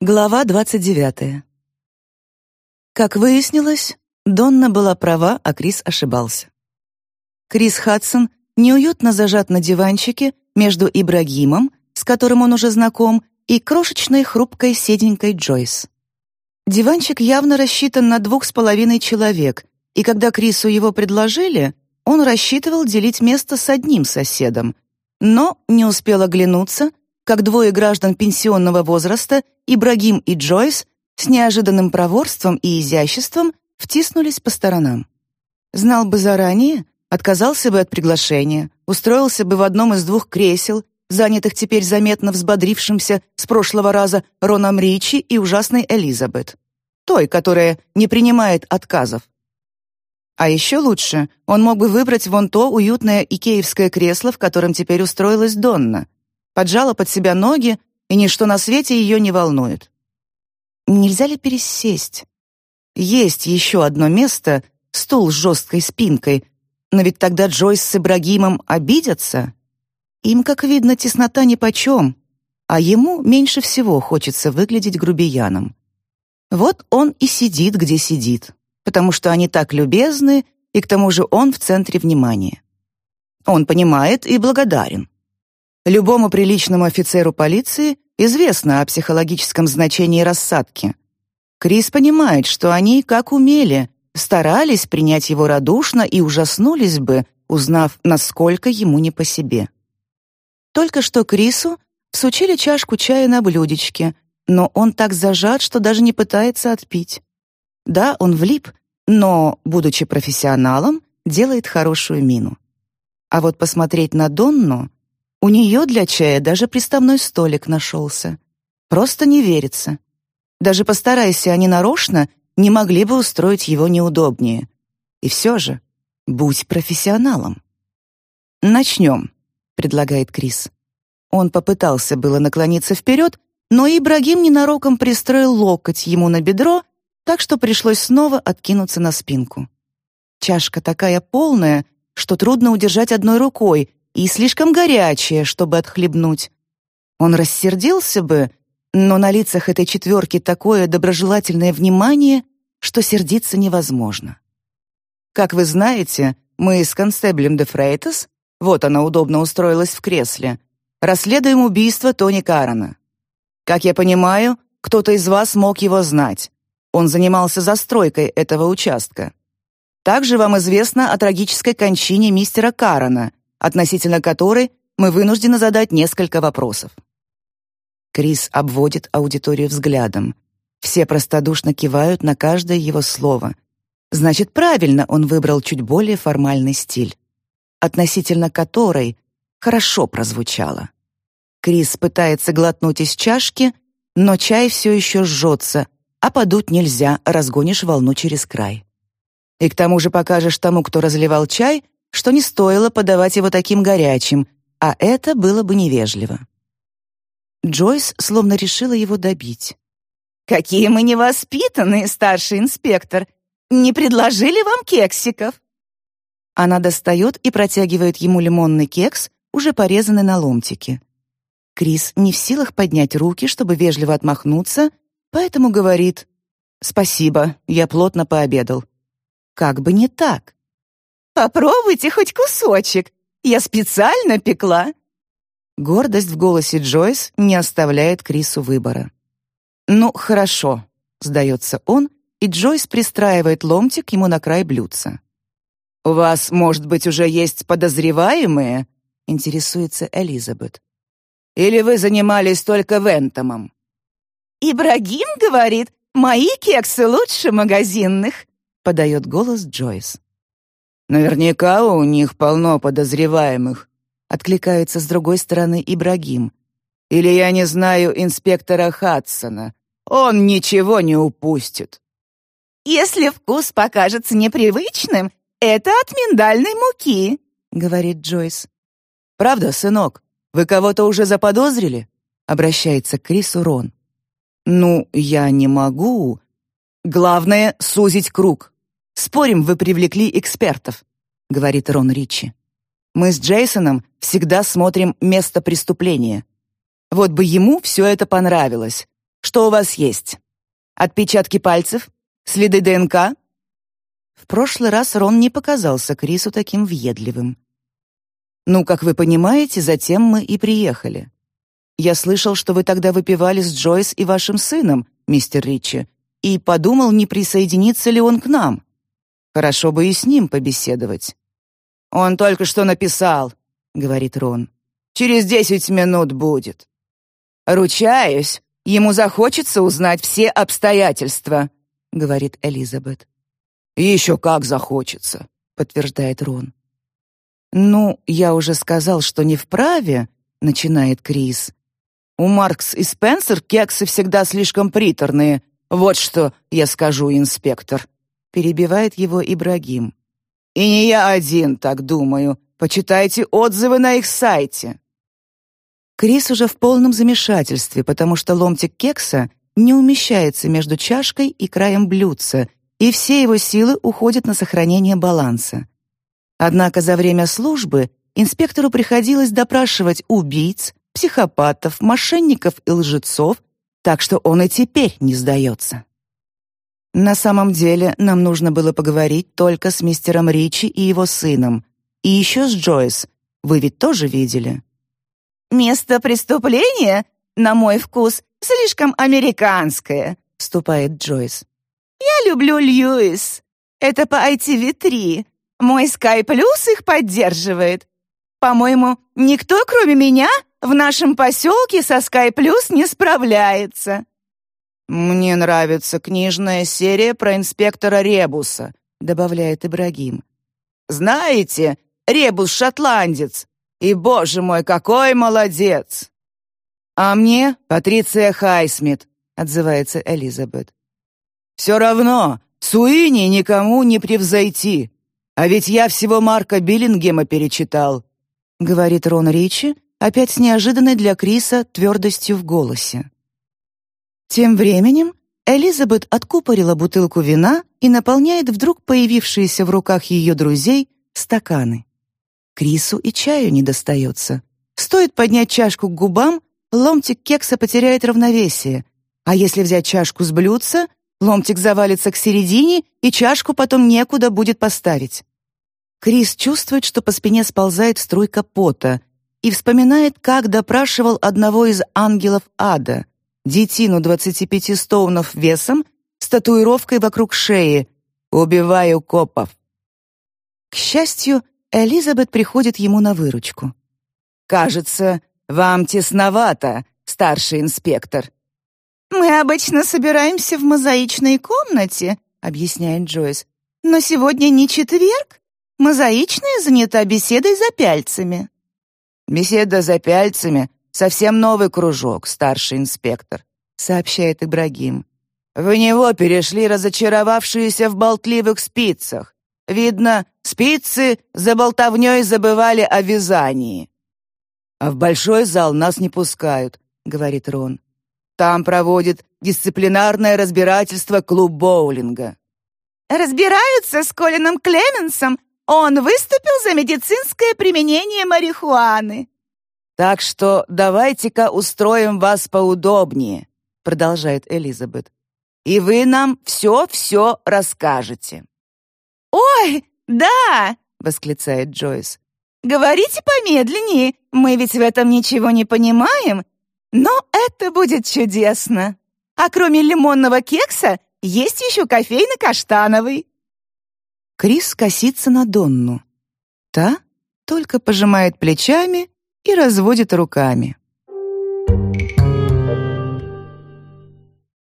Глава 29. Как выяснилось, Донна была права, а Крис ошибался. Крис Хадсон неуютно зажат на диванчике между Ибрагимом, с которым он уже знаком, и крошечной хрупкой седенькой Джойс. Диванчик явно рассчитан на двух с половиной человек, и когда Крису его предложили, он рассчитывал делить место с одним соседом, но не успел оглянуться, как двое граждан пенсионного возраста, Ибрагим и Джойс, с неожиданным проворством и изяществом втиснулись по сторонам. Знал бы заранее, отказался бы от приглашения, устроился бы в одном из двух кресел, занятых теперь заметно взбодрившимся с прошлого раза Роном Ричи и ужасной Элизабет. Той, которая не принимает отказов. А еще лучше, он мог бы выбрать вон то уютное икеевское кресло, в котором теперь устроилась Донна — поджала под себя ноги, и ничто на свете ее не волнует. Нельзя ли пересесть? Есть еще одно место, стул с жесткой спинкой, но ведь тогда Джойс с Ибрагимом обидятся. Им, как видно, теснота нипочем, а ему меньше всего хочется выглядеть грубияном. Вот он и сидит, где сидит, потому что они так любезны, и к тому же он в центре внимания. Он понимает и благодарен. Любому приличному офицеру полиции известно о психологическом значении рассадки. Крис понимает, что они, как умели, старались принять его радушно и ужаснулись бы, узнав, насколько ему не по себе. Только что Крису всучили чашку чая на блюдечке, но он так зажат, что даже не пытается отпить. Да, он влип, но, будучи профессионалом, делает хорошую мину. А вот посмотреть на Донну у нее для чая даже приставной столик нашелся. Просто не верится. Даже постарайся они нарочно, не могли бы устроить его неудобнее. И все же, будь профессионалом. «Начнем», — предлагает Крис. Он попытался было наклониться вперед, но Ибрагим ненароком пристроил локоть ему на бедро, так что пришлось снова откинуться на спинку. Чашка такая полная, что трудно удержать одной рукой, и слишком горячее, чтобы отхлебнуть. Он рассердился бы, но на лицах этой четверки такое доброжелательное внимание, что сердиться невозможно. Как вы знаете, мы с констеблем де Фрейтес, вот она удобно устроилась в кресле, расследуем убийство Тони Карана. Как я понимаю, кто-то из вас мог его знать. Он занимался застройкой этого участка. Также вам известно о трагической кончине мистера Карана, относительно которой мы вынуждены задать несколько вопросов. Крис обводит аудиторию взглядом. Все простодушно кивают на каждое его слово. Значит, правильно он выбрал чуть более формальный стиль, относительно которой хорошо прозвучало. Крис пытается глотнуть из чашки, но чай все еще жжется, а подуть нельзя, разгонишь волну через край. И к тому же покажешь тому, кто разливал чай, что не стоило подавать его таким горячим, а это было бы невежливо. Джойс словно решила его добить. «Какие мы невоспитанные, старший инспектор! Не предложили вам кексиков?» Она достает и протягивает ему лимонный кекс, уже порезанный на ломтики. Крис не в силах поднять руки, чтобы вежливо отмахнуться, поэтому говорит «Спасибо, я плотно пообедал». Как бы не так. Попробуйте хоть кусочек. Я специально пекла». Гордость в голосе Джойс не оставляет Крису выбора. «Ну, хорошо», — сдается он, и Джойс пристраивает ломтик ему на край блюдца. «У вас, может быть, уже есть подозреваемые?» — интересуется Элизабет. «Или вы занимались только Вентомом?» «Ибрагим говорит, мои кексы лучше магазинных», — подает голос Джойс. Наверняка у них полно подозреваемых, откликается с другой стороны Ибрагим. Или я не знаю инспектора Хадсона. Он ничего не упустит. Если вкус покажется непривычным, это от миндальной муки, говорит Джойс. Правда, сынок? Вы кого-то уже заподозрили? обращается к Крису Рон. Ну, я не могу. Главное сузить круг. Спорим, вы привлекли экспертов», — говорит Рон Ричи. «Мы с Джейсоном всегда смотрим место преступления. Вот бы ему все это понравилось. Что у вас есть? Отпечатки пальцев? Следы ДНК?» В прошлый раз Рон не показался Крису таким въедливым. «Ну, как вы понимаете, затем мы и приехали. Я слышал, что вы тогда выпивали с Джойс и вашим сыном, мистер Ричи, и подумал, не присоединится ли он к нам. Хорошо бы и с ним побеседовать». «Он только что написал», — говорит Рон. «Через десять минут будет». «Ручаюсь, ему захочется узнать все обстоятельства», — говорит Элизабет. «Еще как захочется», — подтверждает Рон. «Ну, я уже сказал, что не вправе», — начинает Крис. «У Маркс и Спенсер кексы всегда слишком приторные. Вот что я скажу, инспектор», — перебивает его Ибрагим. «И не я один так думаю. Почитайте отзывы на их сайте». Крис уже в полном замешательстве, потому что ломтик кекса не умещается между чашкой и краем блюдца, и все его силы уходят на сохранение баланса. Однако за время службы инспектору приходилось допрашивать убийц, психопатов, мошенников и лжецов, так что он и теперь не сдается. На самом деле нам нужно было поговорить только с мистером Ричи и его сыном, и еще с Джойс. Вы ведь тоже видели? «Место преступления, на мой вкус, слишком американское», — вступает Джойс. «Я люблю Льюис. Это по ITV3. Мой Sky Plus их поддерживает. По-моему, никто, кроме меня, в нашем поселке со Sky Plus не справляется». «Мне нравится книжная серия про инспектора Ребуса», — добавляет Ибрагим. «Знаете, Ребус шотландец. И, боже мой, какой молодец!» «А мне Патриция Хайсмит», — отзывается Элизабет. «Все равно, Суини никому не превзойти. А ведь я всего Марка Биллингема перечитал», — говорит Рон Ричи, опять с неожиданной для Криса твердостью в голосе. Тем временем Элизабет откупорила бутылку вина и наполняет вдруг появившиеся в руках ее друзей стаканы. Крису и чаю не достается. Стоит поднять чашку к губам, ломтик кекса потеряет равновесие, а если взять чашку с блюдца, ломтик завалится к середине, и чашку потом некуда будет поставить. Крис чувствует, что по спине сползает струйка пота и вспоминает, как допрашивал одного из ангелов ада — детину 25 стоунов весом с татуировкой вокруг шеи «Убиваю копов». К счастью, Элизабет приходит ему на выручку. «Кажется, вам тесновато, старший инспектор». «Мы обычно собираемся в мозаичной комнате», — объясняет Джойс. «Но сегодня не четверг. Мозаичная занята беседой за пяльцами». «Беседа за пяльцами Совсем новый кружок, старший инспектор», — сообщает Ибрагим. «В него перешли разочаровавшиеся в болтливых спицах. Видно, спицы за болтовней забывали о вязании». «А в большой зал нас не пускают», — говорит Рон. «Там проводит дисциплинарное разбирательство клуб боулинга». «Разбираются с Колином Клеменсом. Он выступил за медицинское применение марихуаны», «Так что давайте-ка устроим вас поудобнее», — продолжает Элизабет. «И вы нам все-все расскажете». «Ой, да!» — восклицает Джойс. «Говорите помедленнее, мы ведь в этом ничего не понимаем, но это будет чудесно. А кроме лимонного кекса есть еще кофейно-каштановый». Крис косится на Донну. Та только пожимает плечами и разводит руками.